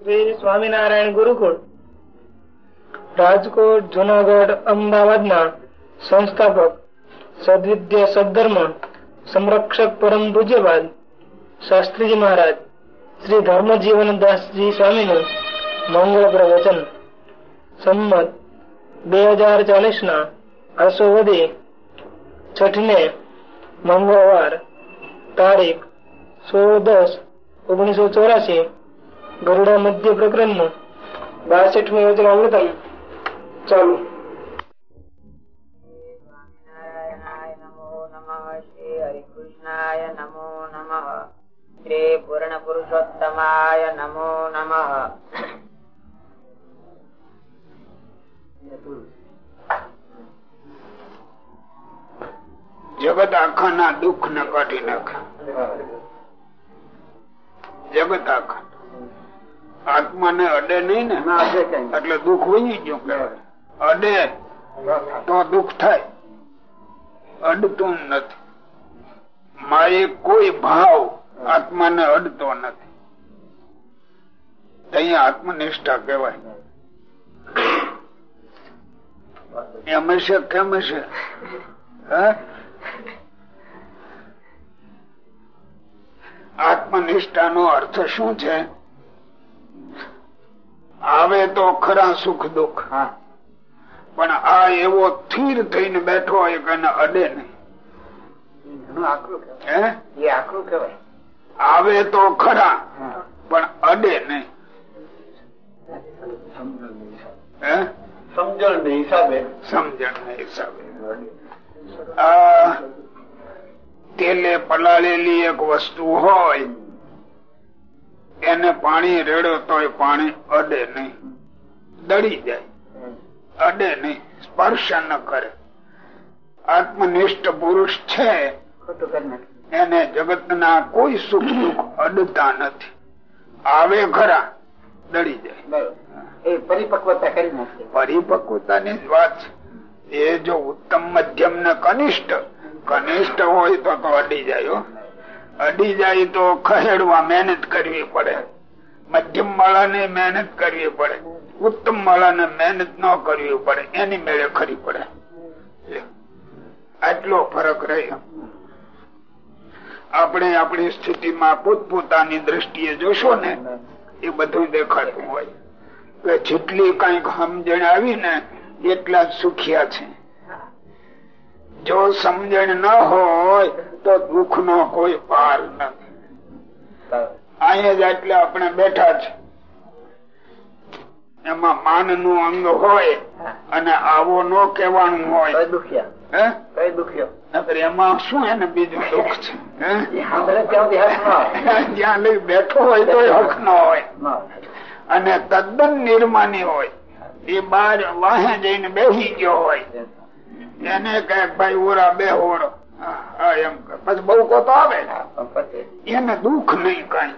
શ્રી સ્વામિનારાયણ ગુરુકુળ, રાજકોટ, જુનાગઢ અમદાવાદ ના સંસ્થાપક સદવિદ્ય સદધર્મ સંરક્ષક પરમ પૂજ્યવાદ શાસ્ત્રીજી મહારાજ, શ્રી ધર્મજીવન દાસજી સ્વામી નું મંગળ પ્રવચન સંમત બે હજાર ચાલીસ ના આસો વધી છઠ મંગળવાર તારીખ સોળ દસ ઓગણીસો ચોરાસી ગરુડા મધ્ય પ્રકરણનું બાસઠમી વચનામૃતમ ચાલુ. હરિકૃષ્ણાય નમો નમઃ. શ્રી પૂર્ણ પુરુષોત્તમાય નમો. નમઃ જગત આખાના દુઃખ ને કાઢી નાખ. જગત આખા. આત્મા ને અડે નહીં. ને એટલે દુઃખ વહી ગયું કેવાય અડે તો દુઃખ થાય. અડતું નથી. માએ કોઈ ભાવ આત્માને અડતો નથી. અહીંયા આત્મનિષ્ઠા કહેવાય. એમ છે કેમ હશે આત્મનિષ્ઠા નો અર્થ શું છે? આવે તો ખરા સુખ દુઃખ. પણ આ એવો થીર થઈને બેઠો હોય કે અડે નહીં. આવે તો ખરા પણ અડે નહીં. સમજણ ને હિસાબે. સમજણ ના હિસાબે. આ તેલે પલાળેલી એક વસ્તુ હોય એને પાણી રેડો તો પાણી અડે નહીં. દળી જાય. અડે નહીં. સ્પર્શ ન કરે. આત્મનિષ્ઠ પુરુષ છે. એને જગત ના કોઈ સુખ દુઃખ અડતા નથી. આવે ખરા. દળી જાય. એ પરિપક્વતા કરી નાખે. પરિપક્વતાની જ વાત એ જો ઉત્તમ મધ્યમ ને કનિષ્ઠ કનિષ્ઠ હોય તો તો અડી જાય અડી જાય તો ખસેડવા મહેનત કરવી પડે. મધ્યમ વાળાને મહેનત કરવી પડે. ઉત્તમ વાળાને મહેનત ન કરવી પડે. એની મેળે ખરી પડે. આટલો ફરક રહ્યો. આપણે આપણી સ્થિતિમાં પોતપોતાની દ્રષ્ટિએ જોશો ને, એ બધું દેખાતું હોય. કે જેટલી કંઈક સમજણ આવી ને એટલા સુખિયા છે. જો સમજણ ન હોય તો દુઃખ નો કોઈ પાર નથી. અહીંયા જ એટલે આપણે બેઠા છે. એમાં માનનું અંગ હોય અને આવો ન કેવાનું હોય. એમાં શું એને બીજું દુઃખ છે. જ્યાં લઈ બેઠો હોય તો હક ન હોય. અને તદ્દન નિર્માની હોય. એ બાર વાહે જઈને બેસી ગયો હોય. એને કહે ભાઈ ઓરા બે ઓરો. એમ. પછી બહુ કોતો આવે. એને દુઃખ નહીં કઈ.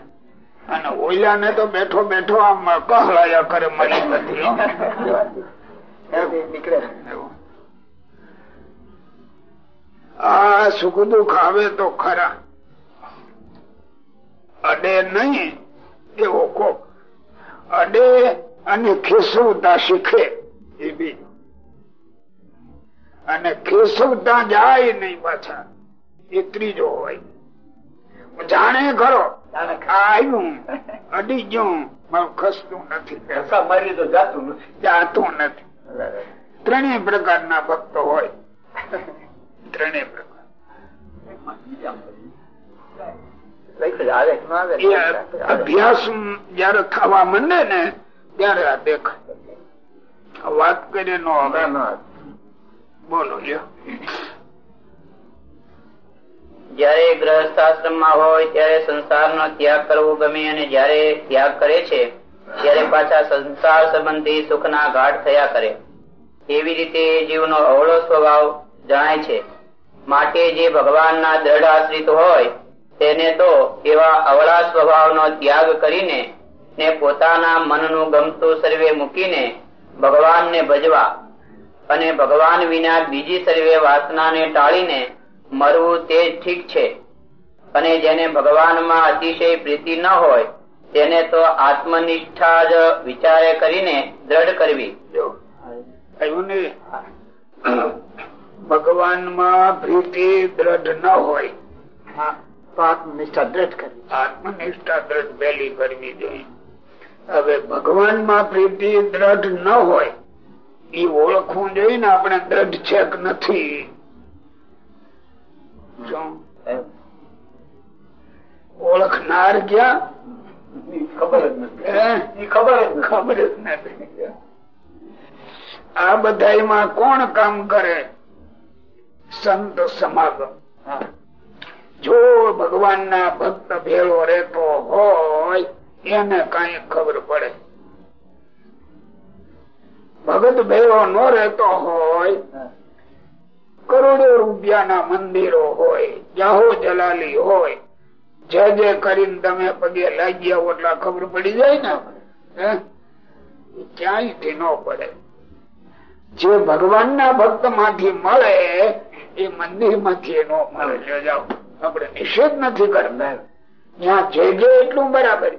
અને ઓલા ને તો બેઠો બેઠો આમ કહલાયા કરે મળી નથી નીકળે. આ સુખ દુઃખ આવે તો ખરા. અડે નહીં એવો કોક અડે અને ખેસવતા શીખે. એ બીજું અને કેશવતા જાય નહીં પાછા. એ ત્રીજો હોય. જાણે ખરો આવ્યું અડી ગયું મારું ખસતું નથી. મારી તો જાતું નથી. જાતું નથી. ત્રણેય પ્રકારના ભક્તો હોય. ત્રણેય પ્રકાર. અભ્યાસ જયારે થવા માંડે ને ત્યારે આ દેખાય. વાત કરીએ નો હવે. જયારે ગ્રહસ્થાશ્રમ હોય ત્યારે સંસારનો ત્યાગ કરવો ગમે અને જયારે ત્યાગ કરે છે, ત્યારે પાછા સંસાર સંબંધી સુખના ઘાટ થયા કરે. એવી રીતે જીવનો અવળો સ્વભાવ જણાય છે. માટે જે ભગવાનના દ્રઢ આશ્રિત હોય, તેને તો એવા અવળા સ્વભાવનો ત્યાગ કરીને ને પોતાના મનનું ગમતું સર્વે મૂકીને ભગવાનને ભજવા અને ભગવાન વિના બીજી સર્વે વાસનાને ટાળીને મરવું તે ઠીક છે. અને જેને ભગવાનમાં અતિશય પ્રીતિ ન હોય તેને તો આત્મનિષ્ઠા જ વિચારે કરીને દ્રઢ કરવી. જો. કહ્યું ને ભગવાનમાં પ્રીતિ દ્રઢ ન હોય. આત્મનિષ્ઠા દ્રઢ કરવી. આત્મનિષ્ઠા દ્રઢ પહેલી કરવી જોઈએ. હવે ભગવાનમાં પ્રીતિ દ્રઢ ન હોય એ ઓળખવું જોઈએ ને આપણે દ્રઢ છે કે નથી ઓળખનાર ક્યાં ખબર જ નથી. ખબર જ નથી. ખબર જ નથી. આ બધા કોણ કામ કરે? સંત સમાગમ. જો ભગવાન ના ભક્ત ભેળો રહેતો હોય એને કઈ ખબર પડે. ભગત ભેળો ન રહેતો હોય. કરોડો રૂપિયાના મંદિરો હોય જાહો જલાલી હોય. જે જે કરીને તમે પગે લાગ્યા એટલે ખબર પડી જાય ને ક્યાંયથી ન પડે. જે ભગવાન ના ભક્તમાંથી મળે એ મંદિરમાંથી ન મળે. જાઓ આપણે નિષેધ નથી કરતા. ત્યાં જે જે એટલું બરાબર.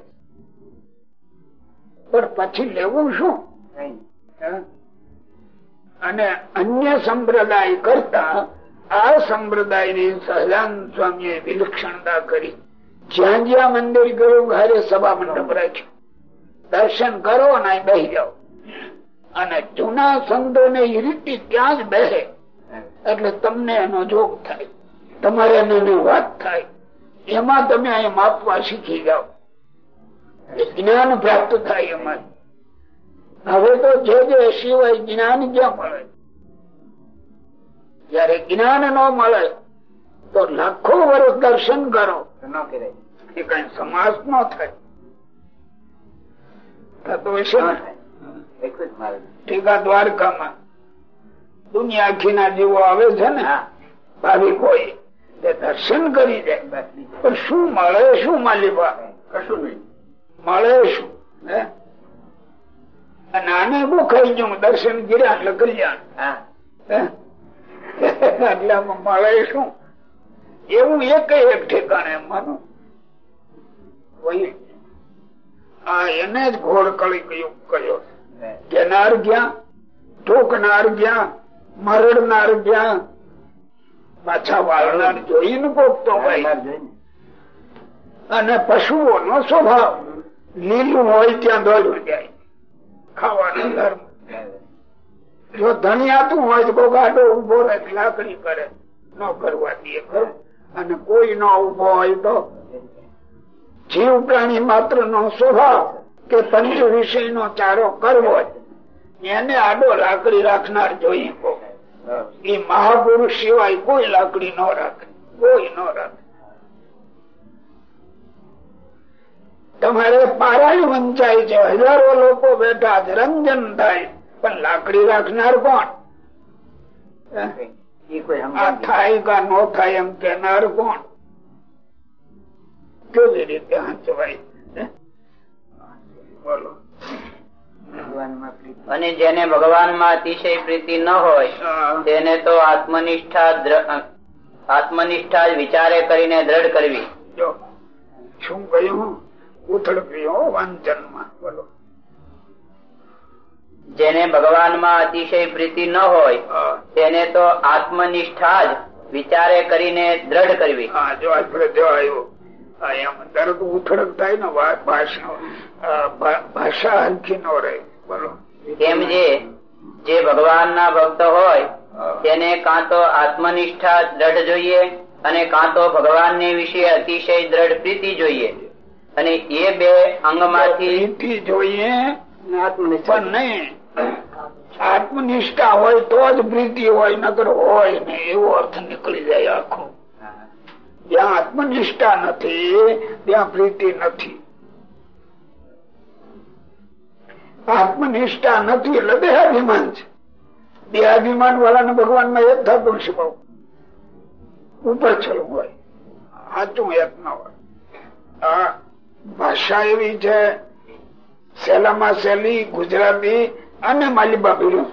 પણ પછી લેવું શું? અને અન્ય સંપ્રદાય કરતા આ સંપ્રદાયની સહજાન સ્વામી વિલક્ષણતા કરી. જ્યાં જ્યાં મંદિર ગયું, ઘરે સભા મંડપ રાખ્યું. દર્શન કરો અહીં બેસી જાઓ. અને જૂના સંતો ને રીતે ત્યાં જ બેસે. એટલે તમને એનો જોગ થાય. તમારે એને વાત થાય. એમાં તમે અહીં માપવા શીખી જાઓ. જ્ઞાન પ્રાપ્ત થાય એમાં. હવે તો જે જે સિવાય જ્ઞાન ક્યાં મળે જયારે જ્ઞાન ન મળે તો લાખો વર્ષ દર્શન કરો. ન કરાય એ કઈ સમાસ ન થાય. થતો હશે ટીકા દ્વારકામાં દુનિયા આખી ના જીવો આવે છે ને ભાવિકો તે દર્શન કરી જાય પણ શું મળે શું માલિકા? કશું નહીં. મળે શું? હે? અને આને બહુ ખાઈ ગયું દર્શન ગીર્યા એટલે કલ્યાણ. એટલે મળે શું? એવું એક એક ઠેકાણે માનું. આ એને જ ઘોડ કળી કયું. કર્યો કેનાર ગયા ઠોકનાર ગયા મરડનાર ગયા. પાછા વાળનાર જોઈને ભોગતો ભાઈ અને પશુઓ નો સ્વભાવ. લીલું હોય ત્યાં દોડવું જાય. ખાવાનો ધર્મ જો ધણિયાતું હોય તો ગાડો ઊભો રહે લાકડી કરે. ન કરવા દે અને કોઈ ન ઊભો હોય તો જીવ પ્રાણી માત્ર નો સ્વભાવ કે પંચ વિષય નો ચારો કરવો એને આડો લાકડી રાખનાર જોઈએ એ મહાપુરુષ સિવાય કોઈ લાકડી ન રાખે. કોઈ ન રાખે. તમારે પારાય વંચાય છે. હજારો લોકો બેઠા છે. રંજન થાય. પણ લાકડી રાખનાર કોણ? થાય કા નો થાય એમ કેનાર કોણ? કેવી રીતે હંચવાય? બોલો. અને જેને ભગવાનમાં અતિશય પ્રીતિ ન હોય તેને તો આત્મનિષ્ઠા આત્મનિષ્ઠા વિચારે કરીને દ્રઢ કરવી. જો. શું કહ્યું? ઉથળ પ્રિયો માં બોલો. જેને ભગવાનમાં અતિશય પ્રીતિ ન હોય તેને તો આત્મનિષ્ઠા જ વિચારે કરીને દ્રઢ કરવી. જો આવ્યું તરત ઉથડક થાય ને ભાષા આ ભા- ભાષા હરખી નો રહે. બોલો. કેમ જે જે ભગવાનના ભક્ત હોય તેને કાં તો આત્મનિષ્ઠા દ્રઢ જોઈએ અને કાં તો ભગવાનને વિશે અતિશય દ્રઢ પ્રીતિ જોઈએ. અને એ બે અંગમાંથી જોઈએ પણ નહીં. આત્મનિષ્ઠા હોય તો જ પ્રીતિ હોય નગર હોય ને એવો અર્થ નીકળી જાય આખો. જ્યાં આત્મનિષ્ઠા નથી ત્યાં પ્રીતિ નથી. આત્મનિષ્ઠા નથી એટલે દેહાભિમાન છે. દેહાભિમાન વાળાને ભગવાનમાં એક થતું શીખવું ઉપર છલું હોય. સાચું એક ન હોય ભાષા એવી છે સહેલામાં સહેલી ગુજરાતી અને માલિબા ભીડું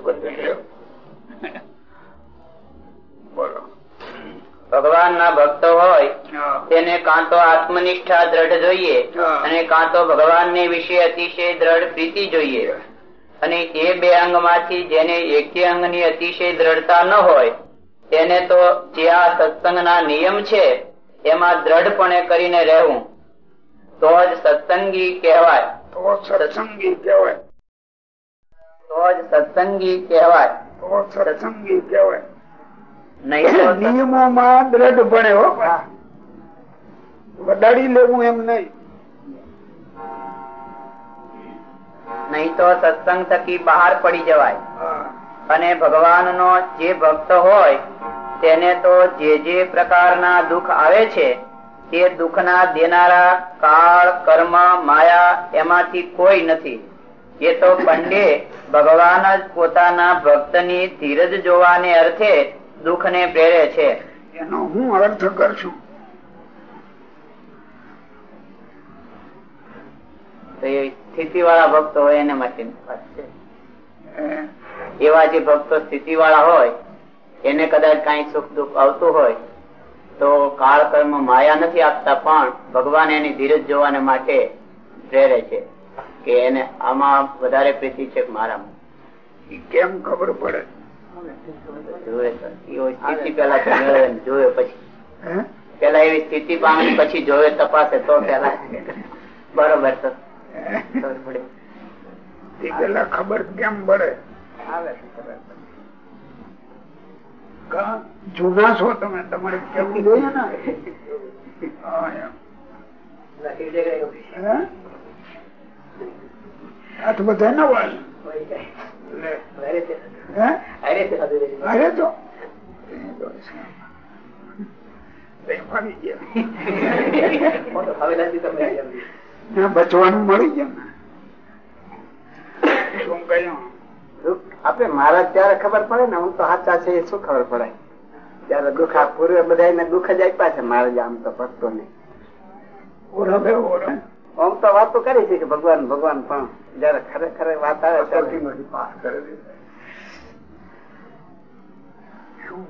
બોલો. ભગવાનના ભક્ત હોય તેને કાં તો આત્મનિષ્ઠા દ્રઢ જોઈએ અને કાં તો ભગવાનને વિશે અતિશય દ્રઢ પ્રીતિ જોઈએ. અને એ બે અંગમાંથી જેને એકે અંગની અતિશય દ્રઢતા ન હોય તેને તો જે આ સત્સંગ ના નિયમ છે એમાં દ્રઢપણે કરીને રહેવું. તો જ સત્સંગી કહેવાય. તો સત્સંગી કહેવાય. તો જ સત્સંગી કહેવાય. તો સત્સંગી કહેવાય. નિયમોમાં દ્રઢ ભણે હો વડાડી લેવું એમ નહીં. નહીં તો સત્સંગ થકી બહાર પડી જવાય. અને ભગવાન નો જે ભક્ત હોય તેને તો જે જે પ્રકારના દુઃખ આવે છે તે દુઃખના દેનારા કાળ કર્મ માયા એમાંથી કોઈ નથી. એ તો પંડે ભગવાન જ પોતાના ભક્તની ધીરજ જોવાને અર્થે દુઃખને પ્રેરે છે. એનો હું અર્થ કરશું? તો સ્થિતિ વાળા ભક્તો હોય એને હે? એવા જે ભક્તો સ્થિતિ વાળા હોય એને કદાચ કઈ સુખ દુઃખ આવતું હોય તો કાળ કર્મ માયા નથી આપતા પણ ભગવાન એની ધીરજ જોવાને માટે પ્રેરે છે કે એને આમાં વધારે પ્રીતિ છે મારા મારામાં. કેમ ખબર પડે? પેલા જોવે પછી. હે? પેલા એવી સ્થિતિ પામે પછી જોવે તપાસે તો પેલા બરોબર તો. ખબર પેલા ખબર કેમ પડે? જૂના છો તમે તમારે કેવું જોઈએ ને હા, એમ. હે? આ તો બધા નવા છે. અરે તો ના, બચવાનું મળી ગયા ને શું કહ્યું આપડે મારા ત્યારે ખબર પડે ને હું તો સાચા છે એ શું ખબર પડે? ત્યારે દુઃખ આ પૂર્વે બધા દુઃખ જ આપ્યા છે મારે આમ તો ભક્તો ને આમ તો વાતો કરી છે કે ભગવાન ભગવાન પણ જયારે ખરેખર વાત આવે ત્યારે શું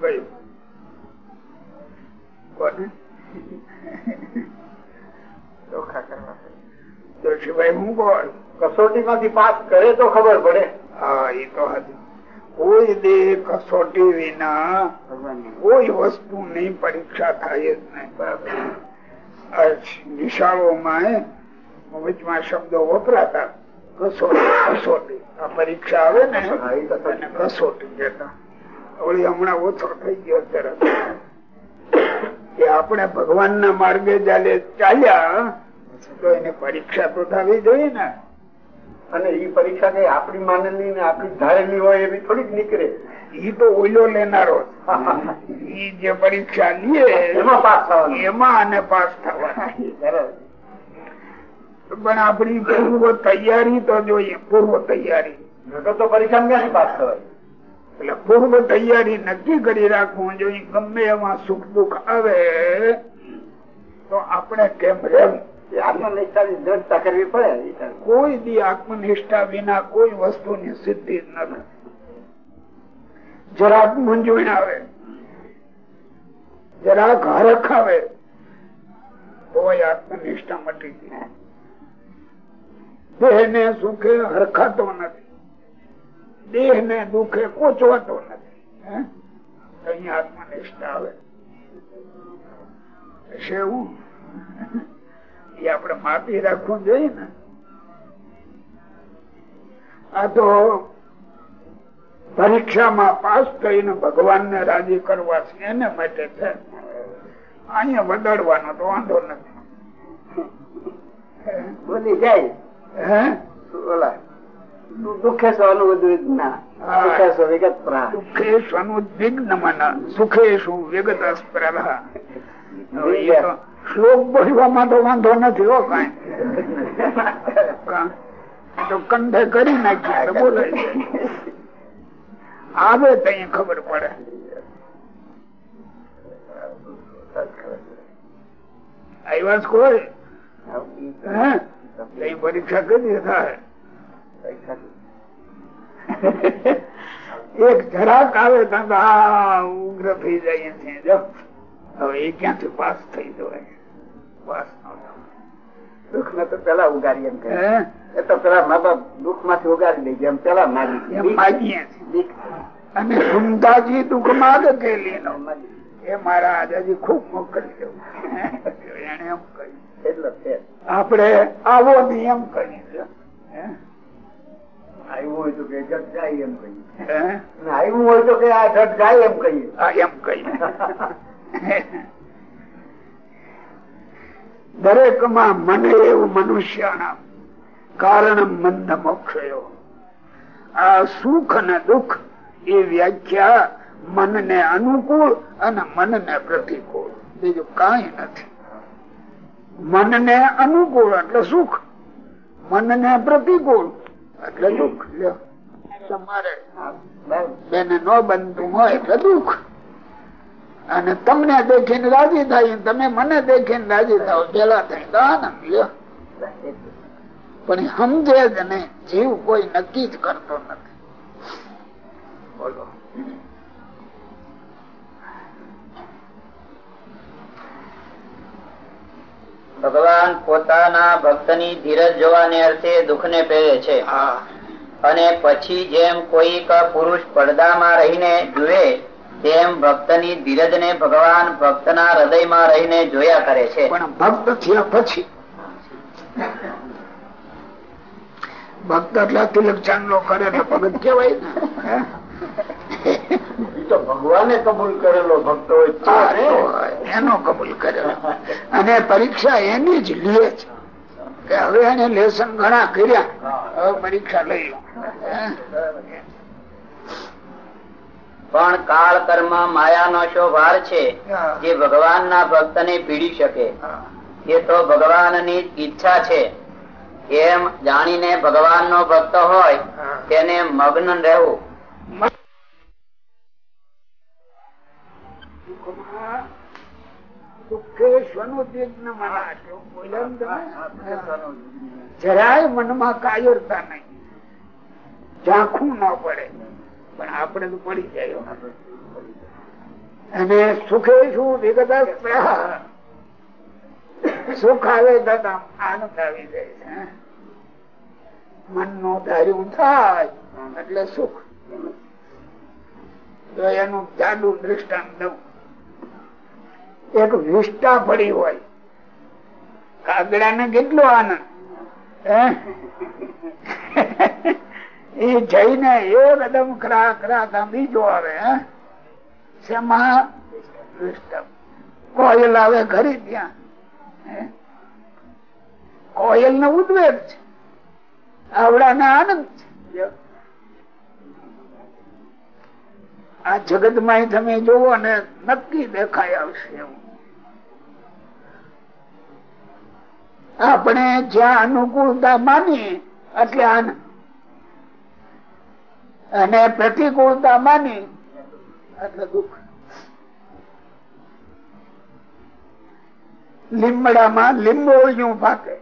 તો સિવાય હું બોલ કસોટી માંથી પાસ કરે તો ખબર પડે. હા એ તો હતું કોઈ દેહ કસોટી વિના કોઈ વસ્તુ વસ્તુની પરીક્ષા થાય જ નહીં. નિશાળોમાં વચમાં શબ્દો વપરાતા. કસોટી કસોટી. આ પરીક્ષા આવે ને કસોટી. કહેતા. વળી હમણાં ઓછો થઈ ગયો તરત કે આપણે ભગવાનના માર્ગે ચાલે ચાલ્યા તો એને પરીક્ષા તો થવી જોઈએ ને. અને એ પરીક્ષા કઈ આપણી માનેલી ને આપણી ધારેલી હોય એવી થોડીક નીકળે. ઈ તો ઓઈલો લેનારો ઈ જે પરીક્ષા લે એમાં પાસ થવાનું. એમાં અને પાસ થવાનું. પણ આપણી પૂર્વ તૈયારી તો જોઈએ પૂર્વ તૈયારી. નકર તો પરીક્ષા ક્યાંથી પાસ થવાય? એટલે પૂર્વ તૈયારી નક્કી કરી રાખવું જોઈએ. ગમે એમાં સુખ દુઃખ આવે તો આપણે કેમ રહેવું? આત્મનિષ્ઠા વિના કોઈ વસ્તુની સિદ્ધિ નથી જરાક મૂંઝવણ આવે, જરાક હરખ આવે, તોય આત્મનિષ્ઠા મટી ગઈ દેહ ને સુખે હરખાતો નથી. દેહ ને દુખે કોચવાતો નથી? અહીંયા આત્મનિષ્ઠા આવે. છે એ આપણે માપી રાખવું જોઈએ ને. આ તો પરીક્ષામાં પાસ થઈને ભગવાન ને રાજી કરવા છે એને માટે છે. અહીંયા વગાડવાનો તો વાંધો નથી. બોલી જાય. હે? બોલા? દુઃખે સો અનુબુદ્ધ સુખે સો વિગત પ્રા દુઃખેશ અનુદ્વિગ્ન મન સુખેશુ વિગત સ્પૃહા. શ્લોક બોલવામાં તો વાંધો નથી હો કઈ. તો કંઠે કરી નાખ્યા બોલે. આવે તો ખબર પડે. કોઈ? હે? પરીક્ષા કરી થાય? એક જરાક આવે તો આ ઉગ્ર થઈ જાય હવે એ ક્યાંથી પાસ થઈ જવાય? પાસ ન દુઃખ ને તો પેલા ઉગાડી એમ કહે. એ તો પેલા મા બાપ દુઃખમાંથી ઉગાડી દે એમ પેલા માગી માગીએ અને સુમદાજી દુઃખ માગ કેલી નો એ મારા આજાજી ખૂબ મોકલજો એને એમ કહ્યું. એટલે આપણે આવો નિયમ એમ છે આવ્યું હોય તો કે જગ જાય એમ કહીએ આવ્યું હોય તો કે આ જટ જાય એમ કહીએ એમ કહીએ દરેકમાં મને એવું મનુષ્યના કારણ મંદ મોક્ષયો. આ સુખ અને દુઃખ એ વ્યાખ્યા મનને અનુકૂળ અને મનને પ્રતિકૂળ. બીજું કઈ નથી. મનને અનુકૂળ એટલે સુખ. મનને પ્રતિકૂળ એટલે દુઃખ. તમારે બેને ન બનતું હોય એટલે દુઃખ. અને તમને દેખીને રાજી થાય તમે મને દેખીને રાજી થાવ પેલા થઈ તો આનંદ લ્યો પણ સમજે જ નહીં. જીવ કોઈ નક્કી જ કરતો નથી. બોલો. ભગવાન પોતાના ભક્તની ધીરજ જોવાને અર્થે દુઃખને પહેરે છે. અને પછી જેમ કોઈક પુરુષ પડદામાં રહીને જુએ તેમ ભક્તની ધીરજને ભગવાન ભક્તના હૃદયમાં રહીને જોયા કરે છે. પણ ભક્ત થયા પછી ભક્ત એટલે તિલક ચાંદલો કરે તો ભગત કેવાય ને તો ભગવાને કબૂલ કરેલો ભક્ત હોય એનો કબૂલ કરેલો. અને પરીક્ષા એની જ લે છે. કે હવે એને લેસન ઘણા કર્યા. હવે પરીક્ષા લઈ લો? પણ કાળ કર્મ માયાનો શો ભાર છે જે ભગવાન ના ભક્ત ને પીડી શકે. એ તો ભગવાનની ઈચ્છા છે. એમ જાણીને ભગવાનનો ભક્ત હોય તેને મગ્ન રહેવું. ને? જરાય મનમાં કાયરતા નહીં. ઝાંખું ન પડે. પણ આપણે તો પડી જાય અને સુખે શું? વિગત સુખ આવે તો આનંદ આવી જાય છે મનનું ધાર્યું થાય એટલે સુખ. તો એનું જાડુ દ્રષ્ટાંત દઉં. એક વિષ્ટા પડી હોય. કાગડા ને કેટલો આનંદ હે? એ જઈને એકદમ બીજો આવે કોયલ આવે ઘરે ત્યાં કોયલ ને ઉદ્વેગ છે. આવડા ને આનંદ છે. આ જગતમાં તમે જોવો ને નક્કી દેખાય આવશે એવું. આપણે જ્યાં અનુકૂળતા માની એટલે આનંદ. અને પ્રતિકૂળતા માની એટલે દુઃખ. લીમડામાં લીંબોળિયું પાકે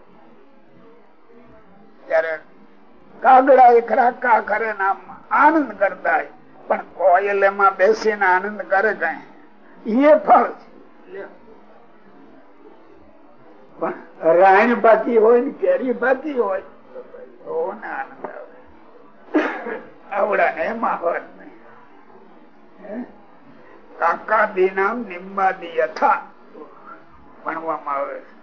ત્યારે કાગડા એ ખરાકા કરે આનંદ કરતા પણ કોયલ એમાં બેસીને આનંદ કરે કઈ? એ ફળ છે. પણ રાયણ પાકી હોય ને કેરી પાકી હોય, તો આનંદ આવે? આવડા, એમાં હોય નહીં. હે? નામ દીનામ નિંબાદી યથા ભણવામાં આવે છે.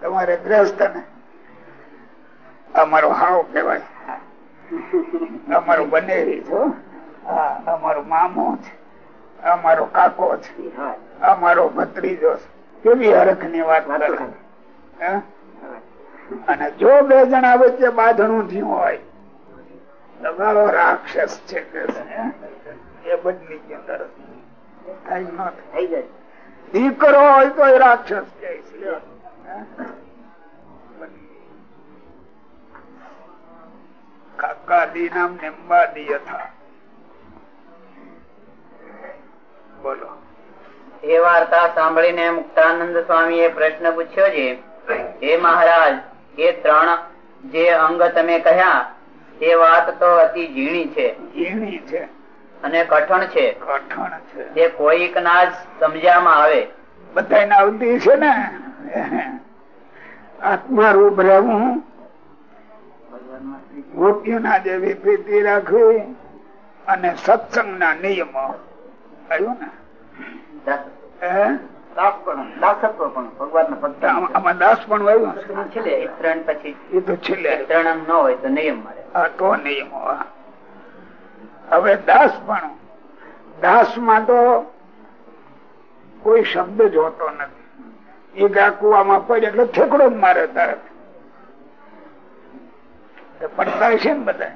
તમારે ગ્રસ્ત ને. અમારો હાવ કેવાય અમારું બનેરી છો હા, અમારું મામો છે. અમારો કાકો છે. અમારો ભત્રીજો છે. કેવી હરખની વાત કરે. અને જો બે જણા વચ્ચે બાંધણું થયું હોય તો રાક્ષસ છે કે એ બદલી ગયો. થઈ જાય. દીકરો હોય તો એ રાક્ષસ કહે છે. લ્યો. હે? બદલી. કાકા દીનામ નિંબાદી યથા બોલો. એ વાર્તા સાંભળીને મુક્તાનંદ સ્વામી એ પ્રશ્ન પૂછ્યો છે હે મહારાજ એ ત્રણ જે અંગ તમે કહ્યા તે વાત તો અતિ ઝીણી છે. ઝીણી છે. અને કઠણ છે. કઠણ છે. જે કોઈક ના જ સમજ્યામાં આવે. બધાને આવતી છે ને? આત્મા રૂપ રહેવું. ગોપીઓના જેવી પ્રીતિ રાખવી અને સત્સંગના નિયમો. આવ્યું ને. આમ- આમાં તો કોઈ શબ્દ જોતો નથી. એ ગા કુવામાં પડે એટલે ઠેકડો મારે તરત પડતા છે ને બધા.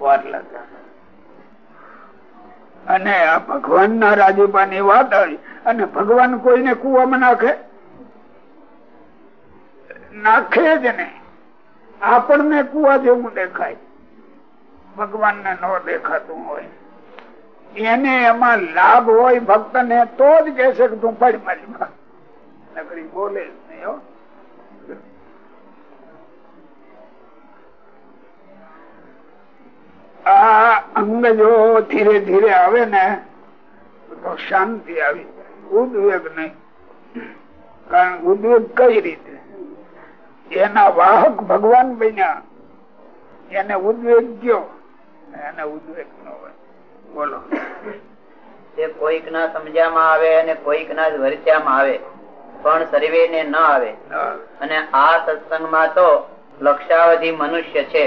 વાર લાગે. અને આ ભગવાન ના રાજીપા ની વાત આવી. અને ભગવાન કોઈને કુવામાં નાખે? નાખે જ ને. આપણને કુવા જેવું દેખાય. ભગવાન ને ન દેખાતું હોય. એને એમાં લાભ હોય ભક્ત ને તો જ કે છે કે તું ફરી મારી નકરી બોલે જ નહીં આ અંગ જો ધીરે ધીરે આવે ને તો શાંતિ આવી ઉદ્વેગ નહીં. કારણ ઉદ્વેગ કઈ રીતે? એના વાહક ભગવાન બન્યા. એને ઉદ્વેગ ગયો એને ઉદ્વેગ નો હોય. બોલો. તે કોઈક ના સમજ્યામાં આવે અને કોઈક ના વર્ત્યામાં આવે પણ સર્વે ને ન આવે. અને આ સત્સંગમાં તો લક્ષાવધિ મનુષ્ય છે.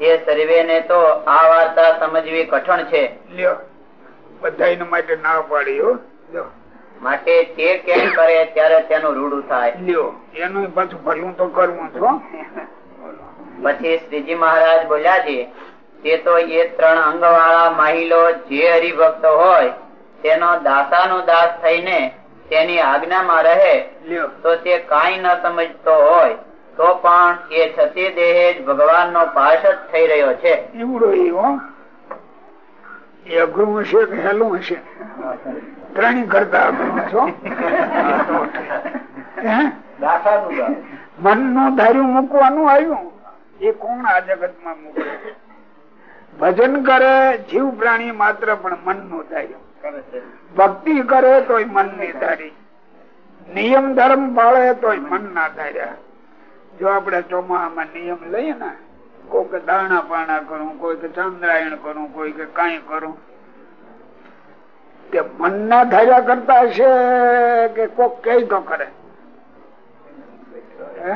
હા જે સર્વે ને તો આ વાર્તા સમજવી કઠણ છે. બધા માટે ના પાડી હો. માટે તે કેમ કરે ત્યારે તેનું રૂડું થાય. લ્યો. એનું પાછું ભલું તો કરવું છો પછી શ્રીજી મહારાજ બોલ્યા છે તે તો એ ત્રણ અંગ વાળા માહિલો જે હરિભક્ત હોય તેનો દાસાનો દાસ થઈને તેની આજ્ઞામાં રહે તો તે કાઈ ન સમજતો હોય. તો પણ એ છતી દેહ જ ભગવાનનો પાશ જ થઈ રહ્યો છે. મનનું ધાર્યું મૂકવાનું આવ્યું. એ કોણ આ જગતમાં મૂકે? ભજન કરે, જીવ પ્રાણી માત્ર પણ મનનું ધાર્યું. ભક્તિ કરે તોય મનની ધારી. નિયમ ધર્મ પાળે તોય મન ના ધાર્યા. જો આપણે ચોમાહામાં નિયમ લઈએ ને કોઈ કે દાણા પાણા કરું કોઈ કે ચંદ્રાયણ કરું કોઈ કે કઈ કરું તે મન ના ધાર્યા કરતા હશે કે કોક કઈ તો કરે? હે?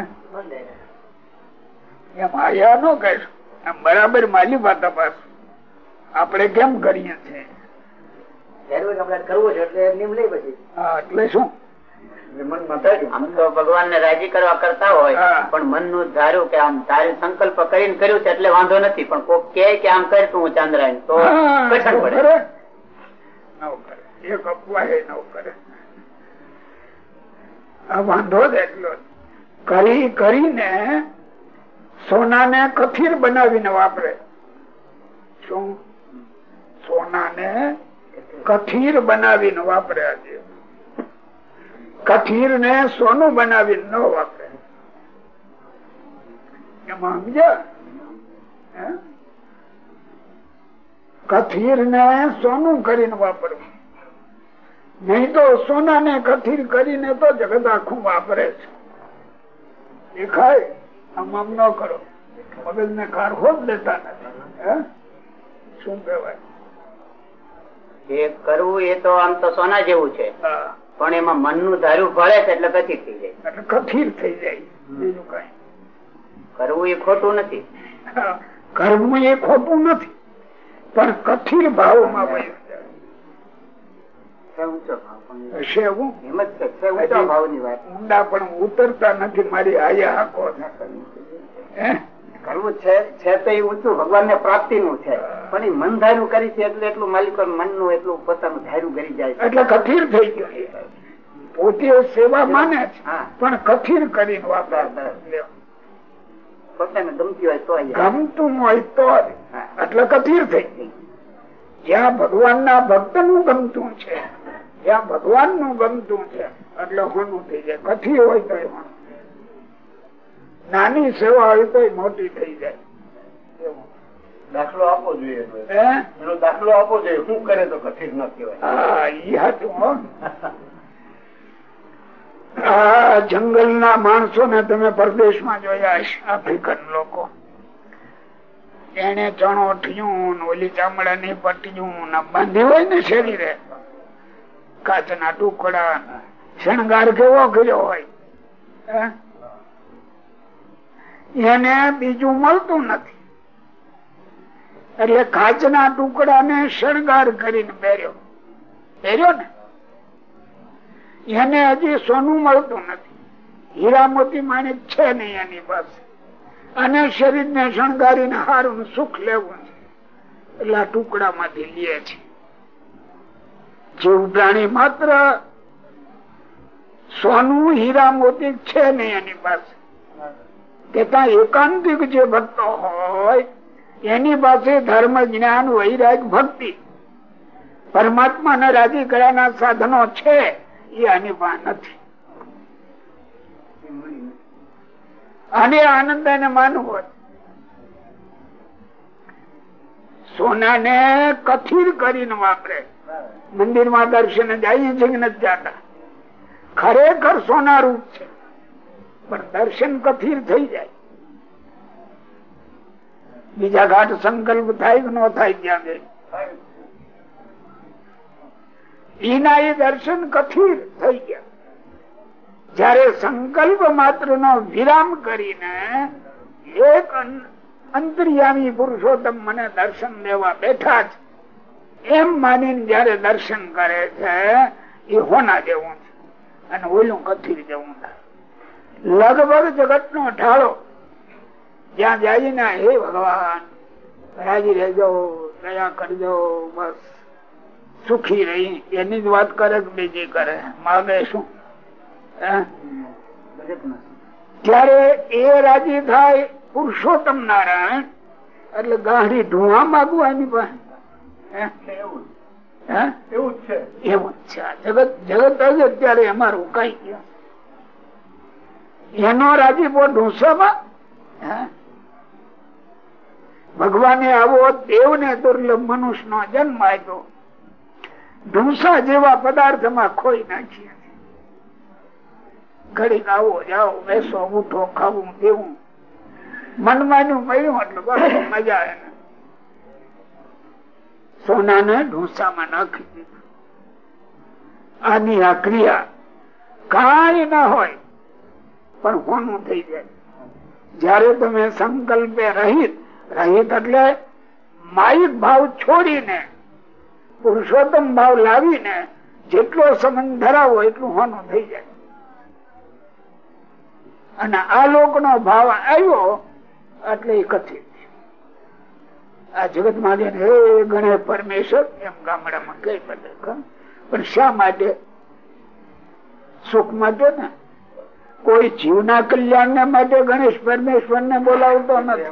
એમ આયા નો કહેશું એમ બરાબર માલિબા તપાસ આપણે કેમ કરીએ છીએ? હા એટલે શું? મનમાં થાય આમ તો ભગવાન ને રાજી કરવા કરતા હોય પણ મનનું ધાર્યું કે આમ તારે સંકલ્પ કરીને કર્યું છે એટલે વાંધો નથી પણ કોક કે કે આમ કર તું ચાંદ્રાયણ તો કઠણ પડે. એક અપવાહ ન કરે. આ વાંધો જ એટલો કરી કરીને સોનાને કથીર બનાવીને વાપરે. શું? સોનાને કથીર બનાવીને વાપરે આજે. કથીર ને સોનું બનાવી ન વાપરે. એમાં સમજ્યા? કથીર ને સોનું કરીને વાપરવું. નહીં તો સોના ને કથીર કરીને તો જગત આખું વાપરે છે. દેખાય? આમ ન કરો. મગજ ને કારખો જ લેતા નથી. હે? શું કહેવાય? એ કરવું એ તો આમ તો સોના જેવું છે. હા, પણ એમાં મનનું ધાર્યું ભળે છે એટલે કથિત થઈ જાય. એટલે કથીર થઈ જાય. બીજું કઈ. કરવું એ ખોટું નથી. કરવું એ ખોટું નથી. પણ કથિર ભાવમાં વયું ઊંડા પણ ઉતરતા નથી મારી આયા હાકો હે? કરવું છે છે તો એ ઊંચું ભગવાન ને પ્રાપ્તિ નું છે પણ એ મન ધાર્યું કરી છે એટલે એટલું માલિક મનનું એટલું પોતાનું ધાર્યું કરી જાય. એટલે કથીર થઈ ગયું પોતે સેવા માને છે પણ બસ. લ્યો. પોતાને ગમતી હોય તો ગમતું હોય તો. એટલે કથીર થઈ ગઈ જ્યાં ભગવાન ના ભક્તનું ગમતું છે જ્યાં ભગવાનનું ગમતું છે એટલે હોનું થઈ જાય કથી હોય તો નાની સેવા હોય તો મોટી થઈ જાય. દાખલો આપવો જોઈએ દાખલો આપવો જોઈએ. શું કરે તો કઠિન ન કહેવાય. હા ઈ હાચું હો. આ જંગલ ના માણસો ને તમે પરદેશમાં જોયા આફ્રિકન લોકો. એને ચણો ઠીયું ઓલી ચામડા ની પટ્યું બાંધી હોય ને શરીરે. કાચના ટુકડા શણગાર કેવો કર્યો હોય. હે? એને બીજું મળતું નથી. એટલે કાચના ટુકડા ને શણગાર કરીને પહેર્યો. પહેર્યો ને? એને હજી સોનું મળતું નથી. હીરા મોતી માણિક છે નહીં એની પાસે. અને શરીર ને શણગારીને હારું સુખ લેવું છે. એટલે આ ટુકડા માંથી લે છે. જીવ પ્રાણી માત્ર સોનું હીરા મોતી છે નહીં એની પાસે. કે ત્યાં એકાંતિક જે ભક્તો હોય, એની પાસે ધર્મ, જ્ઞાન, વૈરાગ, ભક્તિ. પરમાત્માને રાજી કર્યાના સાધનો છે, એ આની પાસે નથી. અને આનંદ એને માનવું હોય. સોના ને કથિર કરીને વાપરે. મંદિરમાં દર્શન જઈએ છે કે નથી જતા? ખરેખર સોના રૂપ છે. પણ દર્શન કથિર થઈ જાય. બીજા ઘાટ સંકલ્પ થાય કે ન થાય ત્યાં એના એ દર્શન કથિર થઈ ગયા. જયારે સંકલ્પ માત્ર નો વિરામ કરીને એક અંતર્યામી પુરુષોત્તમ મને દર્શન દેવા બેઠા છે. એમ માનીને જયારે દર્શન કરે છે, એ હોના જેવું છે. અને ઓલું કથિર જેવું થાય. લગભગ જગત નો ઢાળો. જ્યાં જઈને હે ભગવાન રાજી રહેજો દયા કરજો બસ. સુખી રહી. એની જ વાત કરે કે બીજી કરે? માગે શું? ત્યારે એ રાજી થાય પુરુષોત્તમ નારાયણ એટલે ગાંડી ધુઆ માગવું એની પાસે. હે? એવું હે? એવું જ છે. એવું છે જગત જગત જ અત્યારે અમારું કઈ ગયો એનો રાજીપો ઢૂંસામાં ભગવાને આવો દેવ ને દુર્લભ મનુષ્ય નો જન્મ આપ્યો. ઢૂંસા જેવા પદાર્થમાં ખોઈ નાખીએ ઘડીક આવો, જાઓ, બેસો, ઉઠો, ખાવું દેવું મનમાન્યું મળ્યું એટલે બસ, મજા એને સોનાને ઢૂંસામાં નાખી દીધું. આની આ ક્રિયા કાંઈ ના હોય. પણ હોનું થઈ જાય. જયારે તમે સંકલ્પે રહીત રહીત એટલે માયિક ભાવ છોડીને, પુરુષોત્તમ ભાવ લાવીને જેટલો સંબંધ ધરાવો એટલું હોનું થઈ જાય. અને આ લોક નો ભાવ આવ્યો એટલે એ કથિત આ જગતમાં હે ગણે પરમેશ્વર, એમ ગામડામાં કઈ બધે. પણ શા માટે? સુખ માટે ને કોઈ જીવના કલ્યાણ ને માટે ગણેશ પરમેશ્વર ને. બોલાવતો નથી.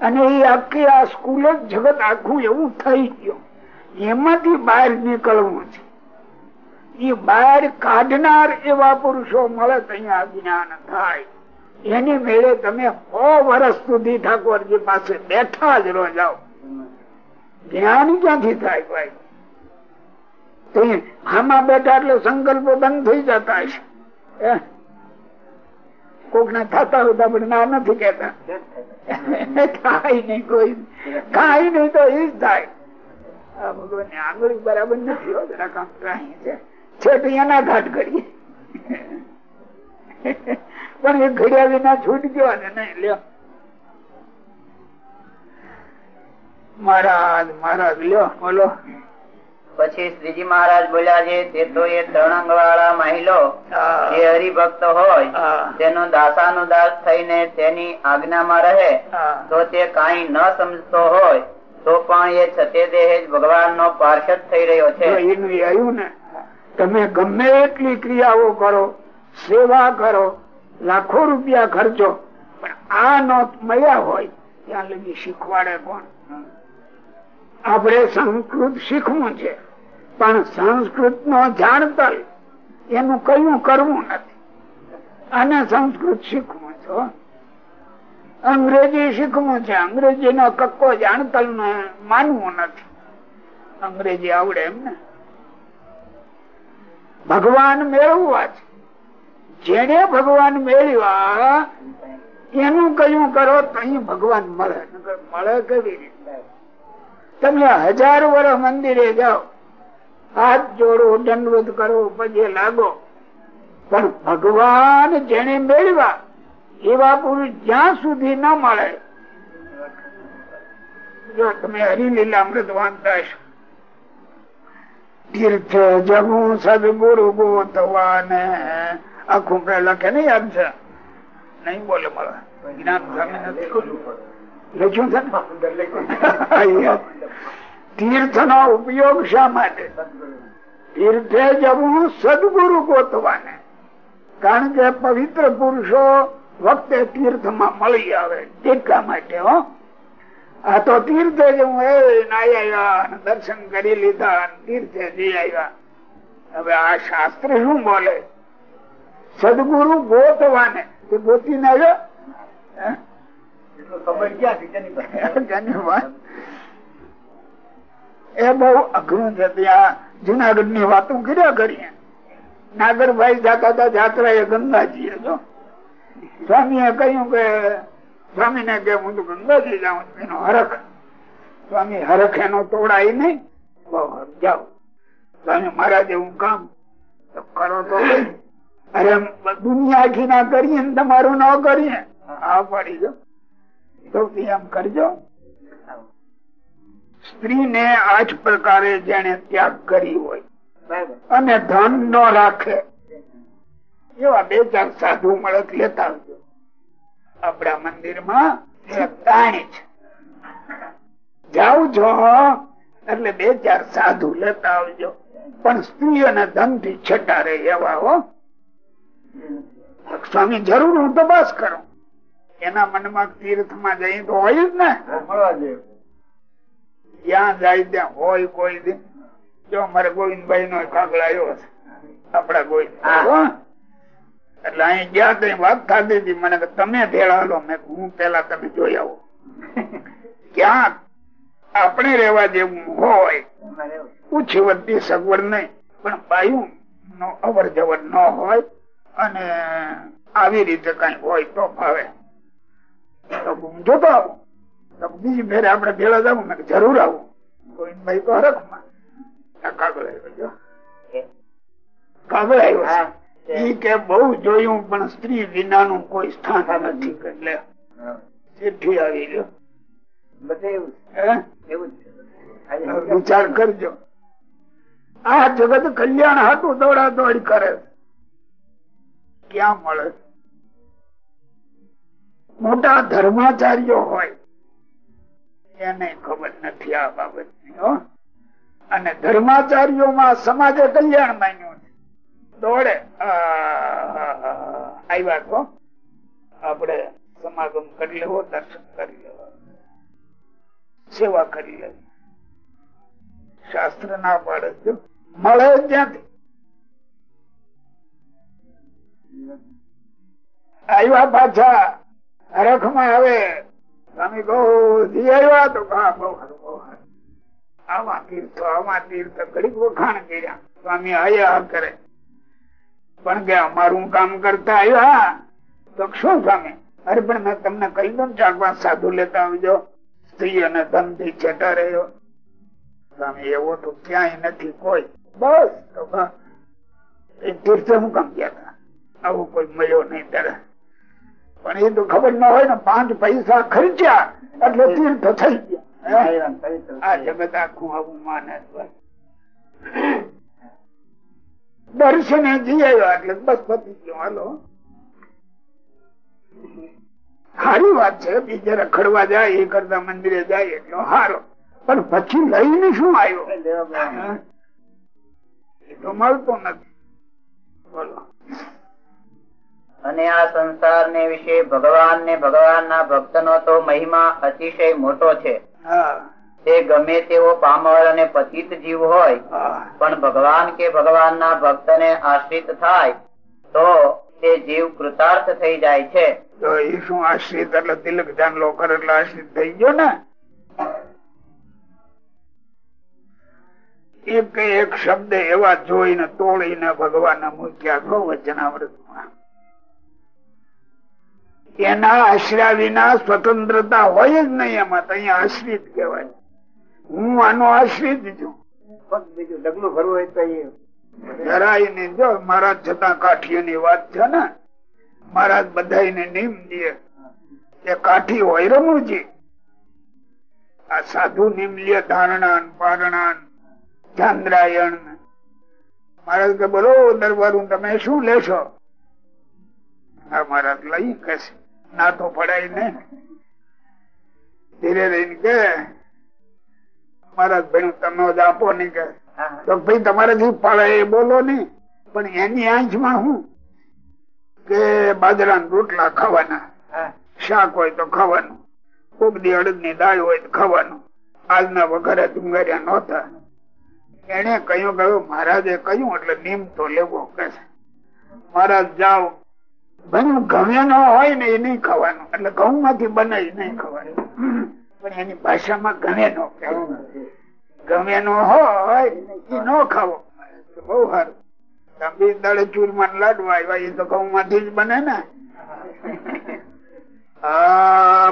અને એ આખી આ સ્કૂલ જ જગત આખું એવું થઈ ગયું. એમાંથી બહાર નીકળવું છે. એ બહાર કાઢનાર એવા પુરુષો મળે અહીંયા જ્ઞાન થાય. એની મેળે તમે સો વર્ષ સુધી ઠાકોરજી પાસે બેઠા જ રહો જાઓ. જ્ઞાન ક્યાંથી થાય ભાઈ? આમાં બેઠા એટલે સંકલ્પો બંધ થઈ જતા હશે. કોક ને થતા હોતા પણ ના નથી કેતા કઈ નઈ કોઈ. કઈ નઈ તો એ જ થાય. ભગવાન બરાબર નથી છેટ ગયો નહીં, લ્યો. મહારાજ મહારાજ, લ્યો, બોલો. પછી શ્રીજી મહારાજ બોલ્યા છે તે તો એ ત્રણંગ વાળા મહિલો જે હરિભક્ત હોય. તેનો દાસાનુદાસ થઈને તેની આજ્ઞામાં રહે તો તે કઈ ન સમજતો હોય તો પણ એ છતે દેહ ભગવાન નો પાર્ષદ થઈ રહ્યો છે. આવ્યું ને તમે ગમે એટલી ક્રિયાઓ કરો સેવા કરો લાખો રૂપિયા ખર્ચો પણ આ નો મળ્યા હોય ત્યાં લગી શીખવાડે કોણ? આપણે સંસ્કૃત શીખવું છે. પણ સંસ્કૃત નો જાણતલ એનું કયું કરવું નથી. અને સંસ્કૃત શીખવું છો અંગ્રેજી શીખવું છે. અંગ્રેજી નો કક્કો જાણતલ માનવું નથી. અંગ્રેજી આવડે એમ ને. ભગવાન મેળવવા છે. જેને ભગવાન મેળવ્યા, એનું કયું કરો તો ભગવાન મળે. મળે કેવી રીતે? તમે હજાર વર્ષ મંદિરે જાઓ. હાથ જોડો, દંડવત કરો, પગે લાગો. પણ ભગવાન જેને મેળવા, એવા પુરુષ જ્યાં સુધી ન મળે, જો તમે હરિલીલા અમૃત વાંચતા હશો. તીર્થ જગું સદગુરુ ગોતવાને. આખું લખે નહીં આમ છે? નહીં બોલે મળે જ્ઞાન સામે નથી લખ્યું છે તીર્થ નો ઉપયોગ શા માટે? તીર્થે જવું સદગુરુ ગોતવાને. કારણ કે પવિત્ર પુરુષો વખતે તીર્થમાં મળી આવે એટલા માટે, હો. આ તો તીર્થે જવું એ નાઈ આવ્યા દર્શન કરી લીધા તીર્થે જઈ આવ્યા. હવે આ શાસ્ત્ર શું બોલે? સદગુરુ ગોતવાને. તે ગોતીને આવ્યો? એ બહુ અઘરું છે ત્યાં જુનાગઢની વાતો કર્યા કરીએ. નાગરભાઈ જાતા હતા જાત્રા એ ગંગાજી જો. સ્વામી એ કહ્યું કે સ્વામી ને કે હું તો ગંગાજી જાઉં એનો હરખ. સ્વામી હરખ એનો તોડાય નહીં. જાઓ. સ્વામી મારા જેવું કામ. કરો તો અરે દુનિયા આખી ના કરીએ ને તમારું ન કરીએ. હા, પડી ગયો. સૌથી એમ કરજો. સ્ત્રીને આઠ પ્રકારે જેને ત્યાગ કરી હોય અને ધન ન રાખે એવા બે ચાર સાધુ મળક લેતા આવજો. આપણા મંદિરમાં તાણી છે જાઉં છો એટલે બે ચાર સાધુ લેતા આવજો. પણ સ્ત્રી અને ધનથી છટા રે એવા હો. સ્વામી જરૂર હું તપાસ કરું. એના મનમાં તીર્થમાં જઈ તો હોય જ ને? જ્યાં જાય ત્યાં હોય કોઈ દી. જો મારે ગોવિંદભાઈ નો કાગળાયો છે. આપડા ગોવિંદ એટલે અહીં ગયા તો વાત થતી હતી. મને કે તમે ભેળા લો મેં હું પેલા તમે જોઈ આવો. ક્યાં આપણે રેવા જેવું હોય. ઓછી વધતી સગવડ નહીં. પણ બાયું નો અવર જવર ન હોય અને આવી રીતે કઈ હોય તો ભાવે. તો હું જોતો આવું. તો બીજી ફેરે આપડે ભેળા જવું મેં જરૂર આવું. ગોવિંદભાઈ તો હરખમાં કાગળ આવ્યો કાગળ આવ્યો ઈ કે બહુ જોયું પણ સ્ત્રી વિનાનું કોઈ સ્થાન નથી. એટલે ચિઠ્ઠી આવી ગયો વિચાર કરજો. આ જગત કલ્યાણ હતું દોડા દોડ કરે ક્યાં મળે? મોટા ધર્માચાર્યો હોય. એને ખબર નથી આ બાબતની અને ધર્માચાર્યોમાં સમાજે કલ્યાણ માન્યું છે. દોડે. આવ્યા તો આપણે સમાગમ કરી લેવો, દર્શન કરી લેવા. સેવા કરી લેવી. શાસ્ત્ર ના પાડે મળે ત્યાંથી આવ્યા પાછા હરખમાં આવે સ્વામી બહુ જી તો હા બહુ સારું આવા તીર્થો, આવા તીર્થ ઘડીક વખાણ કર્યા. સ્વામી આયા કરે. પણ કે અમારું કામ કરતા આવ્યા. તો શું સ્વામી અરે પણ મેં તમને કહી દઉં ચાર પાંચ સાધુ લેતા આવજો. સ્ત્રી અને ધનથી છેટા રહ્યો. સ્વામી, એવો તો ક્યાંય નથી કોઈ. બસ, તો એ તીર્થ હું કામ ગયા હતા? આવું કોઈ મળ્યો નહીં ત્યારે. પણ એ તો ખબર ના હોય ને પાંચ પૈસા ખર્ચ્યા એટલે તીર્થ થઈ ગયા. આ જગત આખું આવું માને દર્શને જઈ આવ્યા એટલે બસ પતી ગયો. હાલો. સારી વાત છે. બીજે રખડવા જાય એ કરતા મંદિરે જાય એટલો હારો. પણ પછી લઈને શું આવ્યો? એ તો મળતો નથી. બોલો. અને આ સંસાર ને વિશે ભગવાન ને ભગવાન ના ભક્ત નો તો મહિમા અતિશય મોટો છે. તે ગમે તેવો પામર અને પતિત જીવ હોય પણ ભગવાન કે ભગવાનના ભક્તને આશ્રિત થાય તો તે જીવ કૃતાર્થ થઈ જાય છે. તો એ શું આશ્રિત? એટલે તિલક ધ્યાન લોકર એટલે આશ્રિત થઈ ગયો ને? એક એક શબ્દ એવા જોઈને તોડીને ભગવાન મૂક્યા છો વચનામૃતમાં? એના આશરા વિના સ્વતંત્રતા હોય જ નહીં એમાં. તો અહીંયા આશ્રિત કહેવાય. હું આનો આશ્રિત છું. બીજું ડગલું ભરવું હોય તો એ જરાય જો મહારાજ છતાં કાઠીઓની વાત છે ને મહારાજ બધાને નિયમ દે. એ કાઠી હોય રમુજી. આ સાધુ નિમલ્ય ધારણા પારણા ચાંદ્રાયણ. મહારાજ કે બોલો દરબાર તમે શું લેશો? હા મહારાજ લઈ કશે ના તો પડાય ને. ધીરે રહીને કે મારા ભાઈ તમે જ આપો ને કે. તો ભાઈ તમારાથી પાડે એ બોલો ને. પણ એની આંચમાં હું કે બાજરા રોટલા ખાવાના. શાક હોય તો ખાવાનું. કોક દી અડદની દાળ હોય તો ખાવાનું. આજના વઘારે ડુંગર્યા નહોતા. એને કહ્યું કહ્યું મહારાજે કહ્યું એટલે નિયમ તો લેવો કે. મહારાજ જાઓ. ગમે ન હોય ને એ નહીં ખાવાનું. એટલે ઘઉં માંથી બને એ નહીં ખાવાનું. પણ એની ભાષામાં ગમે નો ગમે નો હોય એ ન ખાવો. બહુ સારું. લાંબી દાડે ચૂરમાન લાડવા આવ્યા એ તો ઘઉં માંથી જ બને ને.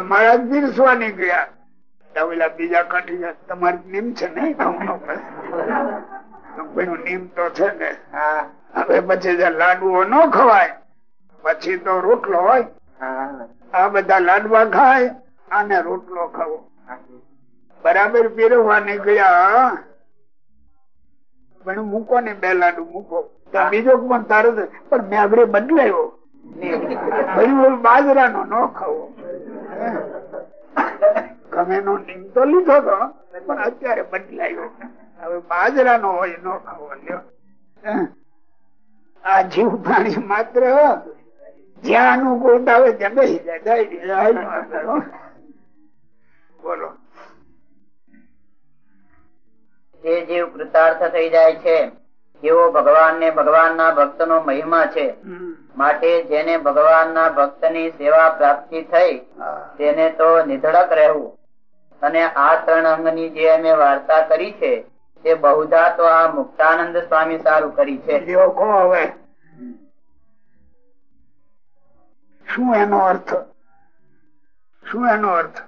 મારા પીરસવા નીકળ્યા ઓલા બીજા કાઢી તમારી નીમ છે ને ઘઉં નો નીમ તો છે ને હા. હવે પછી લાડવો ન ખવાય પછી તો રોટલો હોય. આ બધા લાડવા ખાય અને રોટલો ખાવો. બરાબર પીરવવા નીકળ્યા પણ મૂકો ને બે લાડુ, મૂકો. બીજો પણ તારો પણ મેં આગળ બદલાયો. બાજરા બાજરાનો, ન ખાવો. ગમે નો નીમ તો લીધો હતો પણ અત્યારે બદલાયો. હવે બાજરા નો હોય, ન ખાવો. લ્યો? આ જીવ પ્રાણી માત્ર જ્યાં અનુકૂળતા હોય ત્યાં બેસી જાય જાય જાય. બોલો. જે જીવ કૃતાર્થ થઈ જાય છે એવો ભગવાન ને ભગવાનના ભક્ત નો મહિમા છે. માટે જેને ભગવાનના ભક્તની સેવા પ્રાપ્તિ થઈ તેને તો નિધડક રહેવું. અને આ ત્રણ અંગની જે અમે વાર્તા કરી છે તે બહુધા તો આ મુક્તાનંદ સ્વામી સારું કરી છે. શું એનો અર્થ? શું એનો અર્થ?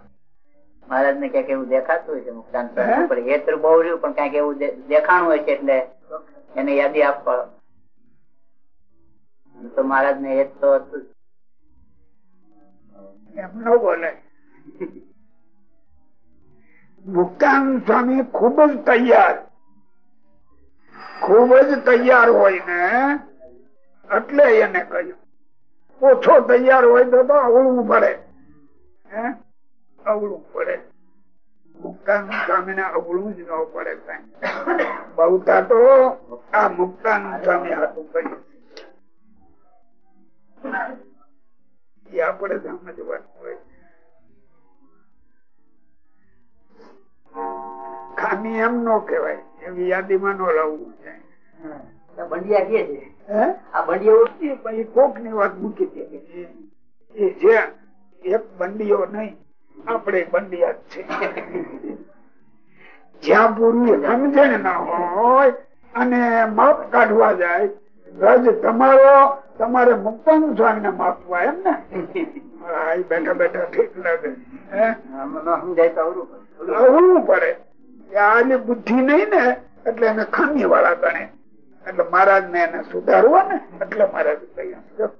મહારાજ ને ક્યાંક એવું દેખાતું હોય છે મુક્તાંત હે? હેતુ બહુ રહ્યું પણ ક્યાંક એવું દેખાણું હોય છે એટલે એને યાદી આપવા. તો મહારાજ ને હેત તો હતું એમ ન બોલે. મુક્તાન સ્વામી ખૂબ જ તૈયાર. ખૂબ જ તૈયાર હોય ને એટલે એને કહ્યું. ઓછો તૈયાર હોય તો તો અવળું પડે. હે? અવળું પડે. મુક્તાન સ્વામી અવળું જ ન પડે બહુતા તો આ મુક્તાન સ્વામી હતું કહ્યું એ આપણે સમજવાનું હોય. ખામી એમ નો કેવાય એવી યાદીમાં નો લાવવું છે. બંડિયા કે છે? આ બંડિયા એ પછી કોકની વાત મૂકી દે. એ જે એક બંડીઓ નહીં આપણે બંડિયા જ છે. જ્યાં પૂરું સમજણ ના હોય અને માપ કાઢવા જાય રજ તમારો તમારે મૂકવાનું સ્વામી ને માપવા એમ ને? બેઠા બેઠા ઠીક લાગે. સમજાય તો પડે. આજે આની બુદ્ધિ નહીં ને એટલે એને ખામી વાળા ગણે. એટલે મહારાજ ને એને સુધારવા ને એટલે મહારાજ કહ્યું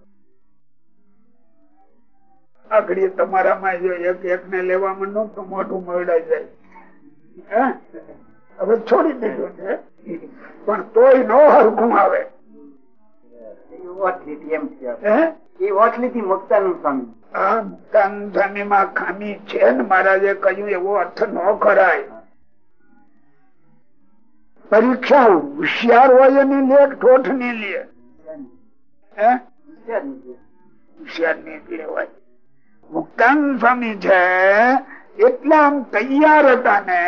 આ ઘડીએ તમારામાં જો એક એક ને લેવા માંડો તો મોઢું મરડાઈ જાય. હવે છોડી દીધું છે. પણ તોય નો હરખું આવે ખામી છે ને મહારાજે કહ્યું એવો અર્થ ન કરાય. પરીક્ષા હોશિયાર હોય એની લે. ઠોઠની લે એટલા આમ તૈયાર હતા ને,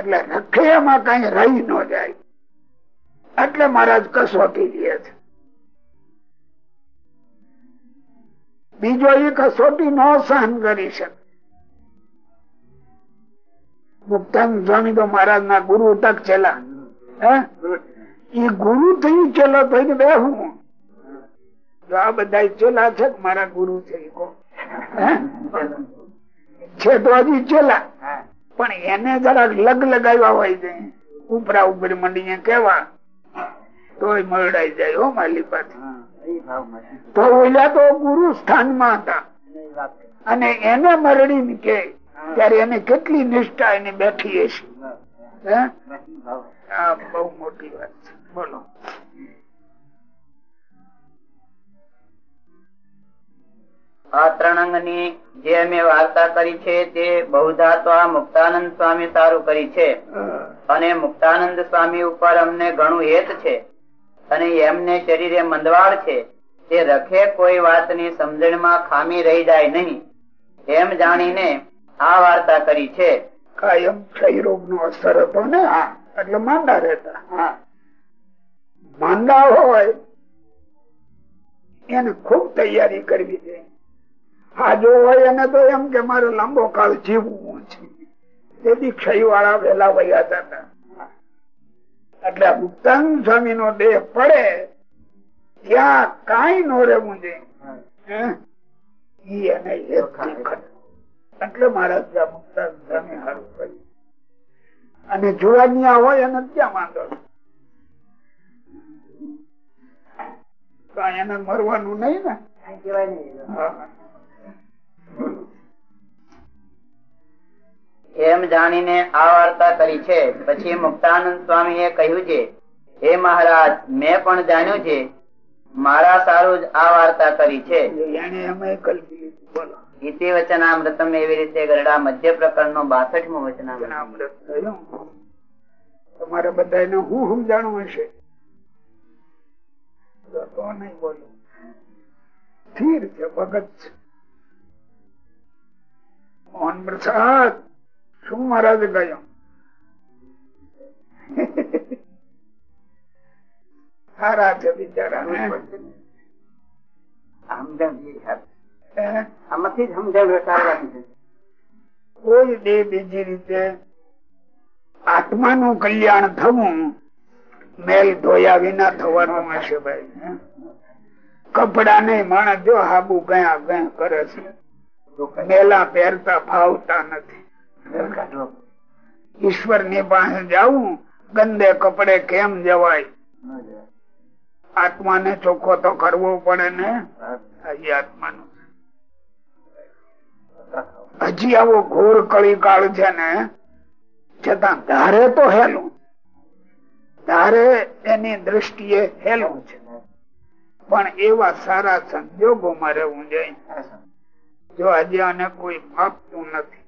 એટલે રખે એમાં કઈ રહી ન જાય. એટલે મહારાજ કસોટી લે છે. બીજો એ કસોટી નો સહન કરી શકે. મુક્તાન સ્વામી તો મહારાજ ના ગુરુ તક ચેલા એ ગુરુ થયું ચેલો થઈને બેહું. જો આ બધા ચેલા છે મારા ગુરુ છે ઈ કહો. હે? છે તો હજી ચેલા પણ એને જરાક લગ લગાવ્યા હોય છે. ઉપરા ઉપર મંડીને કેવા તોય મરડાઈ જાય હો માલી પાસે તો ઓલા તો ગુરુ સ્થાનમાં હતા અને એને મરડી કે ત્યારે એને કેટલી નિષ્ઠા એની બેઠી હશે આ બહુ મોટી વાત છે. બોલો. આ ત્રણ અંગની જે અમે વાર્તા કરી છે તે બહુધા તો આ મુક્તાનંદ સ્વામી સારું કરી છે. અને મુક્તાનંદ સ્વામી ઉપર અમને ઘણું હેત છે. અને એમને શરીરે મંદવાળ છે. તે રખે કોઈ વાતની સમજણમાં ખામી રહી જાય નહીં. એમ જાણીને આ વાર્તા કરી છે. કાયમ ક્ષય રોગ નો અસર હતો ને? એટલે માંદા રહેતા. માંદા હોય એને ખૂબ તૈયારી કરવી જોઈએ હાજો હોય એને તો એમ કે મારે લાંબો કાળ જીવવું છે. તેથી ક્ષય વાળા વેલા વયા જતા. એટલે મુક્તાન સ્વામી નો દેહ પડે ત્યાં કઈ નો રહેવું છે એને એક ખરું. એટલે મહારાજ ત્યાં મુક્તાન સ્વામી હારું કર્યું. અને જુવાનિયા હોય એને ક્યાં વાંધો એને મરવાનું નહીં ને? એમ જાણીને આ વાર્તા કરી છે. પછી મુક્તાનંદ સ્વામી એ કહ્યું છે હે મહારાજ મેં પણ જાણ્યું છે મારા સારું જ આ વાર્તા કરી છે. એને અમે કલ્પી લીધું બોલો. ઇતિ વચનામૃતમ એવી રીતે ગરડા મધ્ય પ્રકરણ નો બાસઠમું વચનામૃત તમારે બધાને હું સમજાણું હશે? તો નહીં બોલું. સ્થિર છે ભગત છે. મોહન પ્રસાદ શું મહારાજ કહ્યું? સારા છે બિચારા આમાંથી સમજણ રટાડવાની છે. કોઈ દે બીજી રીતે આત્માનું કલ્યાણ થવું મેલ ધોયા વિના થવાનું હશે ભાઈ કપડા ને માણસ જો હાબુ ગયા ગયા કરે છે. મેલા પહેરતા ફાવતા નથી. ઈશ્વરની પાસે જવું ગંદે કપડે કેમ જવાય? આત્માને ચોખ્ખો તો કરવો પડે ને? હજી આત્માનો. હજી આવો ઘોર કળી કાળ છે ને, છતાં ધારે તો હેલું. ધારે એની દ્રષ્ટિએ હેલું છે. પણ એવા સારા સંજોગોમાં રહેવું જોઈએ. જો આજે આને કોઈ માપતું નથી.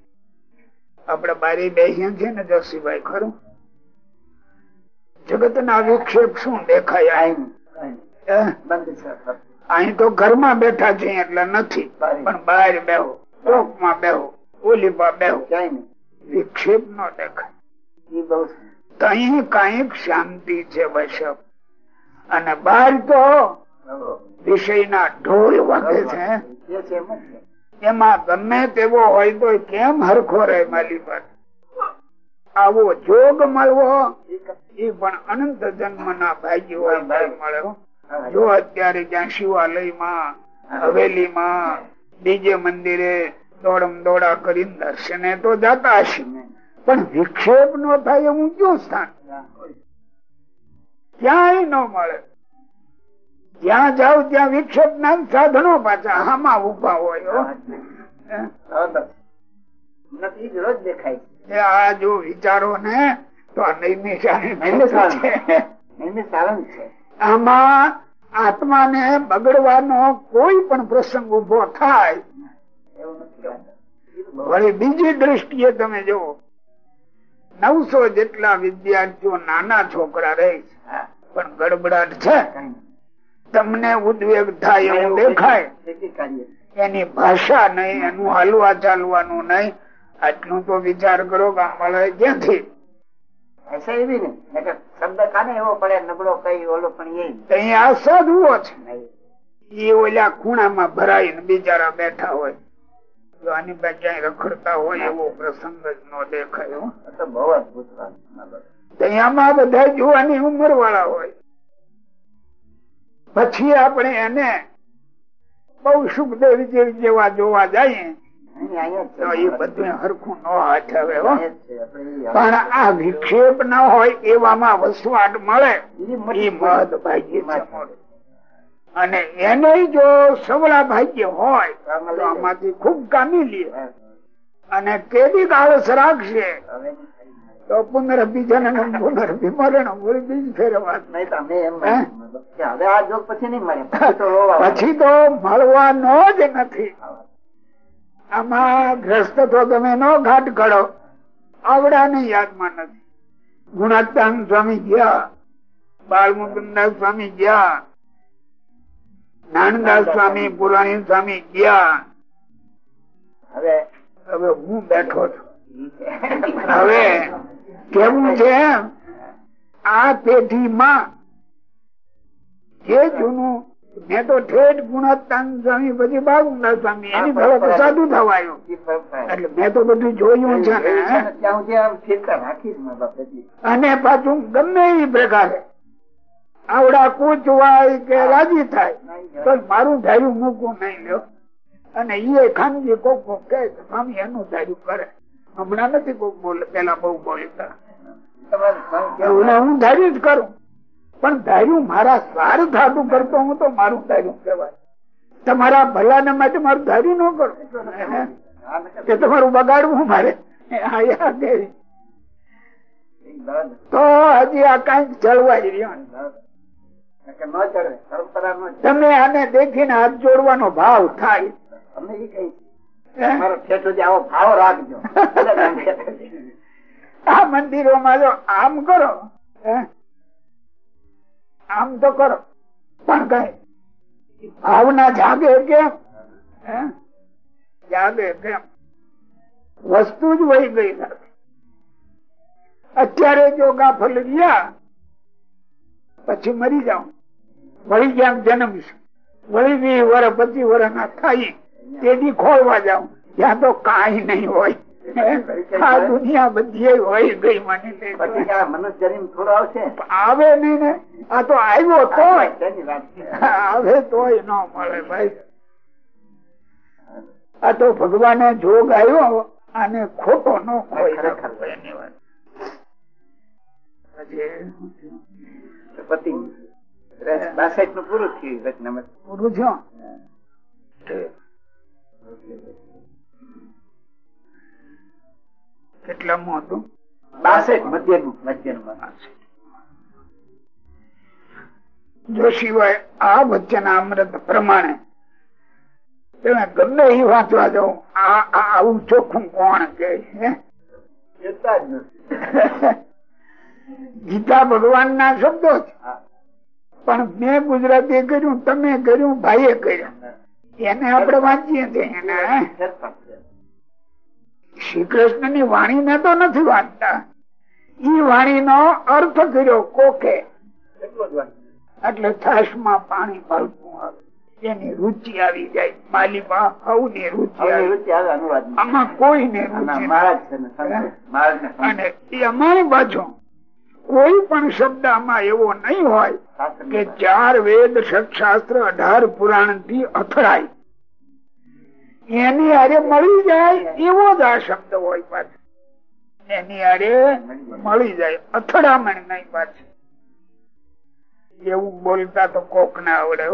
આપડે બારી બેસીએ છીએ ને જસીભાઈ ખરું? જગત ના વિક્ષેપ શું દેખાય હે? અહીં તો ઘરમાં બેઠા છે એટલે નથી. પણ બહાર બેહો. ચોકમાં બેહો. ઓલી માં બેહો વિક્ષેપ નો દેખાય. તહી કંઈક શાંતિ છે વૈષ્ણવ. અને બહાર તો વિષયના ઢોલ વાગે છે. એમાં ગમે તેવો હોય તો કેમ હરખો રહે માલી પર આવો જોગ મળવો એ પણ અનંત જન્મ ના ભાગ્ય હોય મળ્યો જો અત્યારે જ્યાં શિવાલયમાં હવેલી માં બીજે મંદિરે દોડમ દોડા કરીને દર્શને તો જતા હશે. પણ વિક્ષેપ નો થાય એવું કયું સ્થાન? ક્યાંય ન મળે. જ્યાં જાવ ત્યાં વિક્ષેપ ના સાધનો પાછા આમાં ઊભા હોય નથી રોજ દેખાય એ આ જો વિચારો ને તો આમાં આત્માને બગડવાનો કોઈ પણ પ્રસંગ ઊભો થાય. વળી બીજી દ્રષ્ટિએ તમે જુઓ નવસો જેટલા વિદ્યાર્થીઓ નાના છોકરા રહે છે. પણ ગડબડાટ છે. તમને ઉદ્વેગ થાય એવું દેખાય. એની ભાષા નહીં એનું હાલવા ચાલવાનું નહીં. આટલું તો વિચાર કરો કે ક્યાંથી? હશે કઈ ઓલો પણ એ આ સાધુઓ છે. એ ઓલા ખૂણામાં ભરાઈને બિચારા બેઠા હોય. રખડતા હોય એવો પ્રસંગ જ ન દેખાયો બહુ અદભુત અહીંયામાં બધા જોવાની ઉંમર વાળા હોય. પછી આપણે એને બહુ સુખદેવ જેવા જોવા જઈએ પણ આ વિક્ષેપ ન હોય એવામાં વસવાટ મળે એ મહદ ભાગ્ય અને એને જો સવળા ભાગ્ય હોય તો આમાંથી ખૂબ કામી લે. અને કેદી આળસ રાખશે તો પુનર્ભિજન જનન પુનરભી મરણ વળી બીજ ફેરવા નહીં તો એમ હે? કે હવે આ જોગ પછી નહીં તો પછી તો મળવાનો જ નથી. આમાં ગ્રસ્ત તો તમે નો ઘાટ કરો આવડા ને યાદમાં નથી. ગુણાત્તાન સ્વામી ગયા. બાળમુકુદાસ સ્વામી ગયા. નાનદાસ સ્વામી, પુરાણી સ્વામી ગયા. હવે હવે હું બેઠો છું. હવે કેવું છે આ પેઢીમાં જે જૂનું મેં તો ઠેઠ ગુણવત્તા સ્વામી પછી બાળમુકદાસ સ્વામી એની ભલે તો સાધુ થવાયું. ઈ ફરક થાય. એટલે મેં તો બધું જોયું છે ને ત્યાં સુધી આમ ફિરકા રાખીશ મા બાપ એટલી. અને પાછું ગમે એ પ્રકારે. આવડા કૂચવાય કે રાજી થાય તો મારું ધાર્યું મૂકવું નહીં લ્યો અને એ ખાનગી કોક કોક કે સ્વામી એનું ધાર્યું કરે. હમણાં નથી કોક બોલે પેલા બહુ બોલતા. હું ધાર્યું જ કરું. પણ ધાર્યું મારા સ્વાર્થ હાટું કરતો હું તો મારું ધાર્યું કહેવાય. તમારા ભલાને માટે મારું ધાર્યું ન કરો. કે તમારું બગાડવું મારે. એ. તો હજી આ કઈ જળવાઈ રહ્યો. તમે આને દેખીને હાથ જોડવાનો ભાવ થાય. અમે ઈ કહીએ મારો ઠેઠ આવો ભાવ રાખજો. આ મંદિરોમાં જો આમ કરો હે? આમ તો કરો. પણ કઈ? ભાવના જાગે કેમ જાગે કેમ વસ્તુ જ વહી ગઈ અત્યારે જો ગાફલ ગયા, પછી મરી જાઉં. વળી ગયા જન્મીશ વળી વીસ વર્ષ પચીસ વર્ષ ના થાય. તેથી ખોલવા જાઉં. ત્યાં તો કાંઈ નહીં હોય. આ દુનિયા બધી હોય ગઈ મને થોડો આવશે? આવે નઈ ને? આ તો આવ્યો છે. આવે તોય ન મળે ભાઈ. આ તો ભગવાને જોગ આવ્યો અને ખોટો ન પતિ બાસઠનું પૂરું થયું. પૂરું થયો. કેટલામું હતું બાસઠ મધ્યનું મધ્યનું જો સિવાય આ વચ્ચેના અમૃત પ્રમાણે તમે ગમે એ વાંચવા આ આ આવું ચોખ્ખું કોણ કે. ગીતા ભગવાન ના શબ્દો છે. પણ મેં ગુજરાતી કર્યું તમે કર્યું ભાઈએ કર્યું. એને આપણે વાંચીએ છીએ એને. શ્રી કૃષ્ણની વાણી ને તો નથી વાંચતા. ઈ વાણી નો અર્થ કર્યો કોકે? એટલો છાસમાં પાણી ભરતું આવે. એની રુચિ આવી જાય. માલીમાં હવની રુચિ. આમાં છે ને. અને એ અમારી બાજુ કોઈ પણ શબ્દ આમાં એવો નહીં હોય કે ચાર વેદ શાસ્ત્ર અઢાર પુરાણથી અથડાય. એની આરે મળી જાય એવો જ આ શબ્દ હોય પાછો. એની આરે મળી જાય અથડામણ નહીં પાછી. એવું બોલતા તો કોક ના આવડે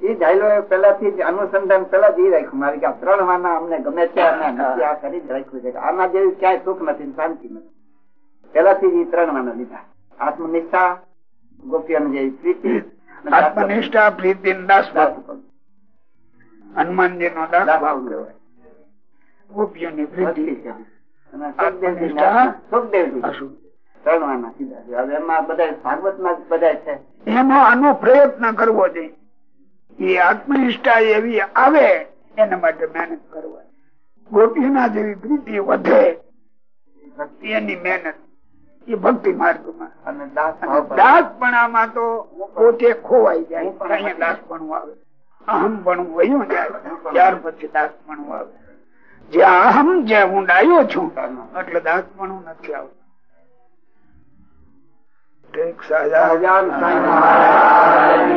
એ ડાયલોગ પેલાથી જ અનુસંધાન પેલા જ રાખ્યું. મારે કે આ ત્રણ વાના અમને ગમે છે આ કરી જ રાખ્યું છે. આના જેવી ક્યાંય સુખ નથી શાંતિ નથી. પેલાથી જ એ ત્રણ વાના લીધા. આત્મનિષ્ઠા ગોપીઓની જેવી પ્રીતિ આત્મનિષ્ઠા પ્રીતિ દાસ. હનુમાનજી નો ભાવમાં એનો આનો પ્રયત્ન કરવો જોઈએ. એ આત્મનિષ્ઠા એવી આવે એના માટે મહેનત કરવાની. ગોપીના જેવી પ્રીતિ વધે ભક્તિ. એની મહેનત. એ ભક્તિ માર્ગમાં. અને દાસ ભાવ પર. દાસપણામાં તો પોતે ખોવાઈ જાય. દાસપણું આવે. અહમ પણ વયું જાય ત્યાર પછી દાસપણું આવે. જે અહમ જે હું ડાયો છું, એટલે દાસપણું નથી આવતું. સહજાન સાંઈ મહારાજ.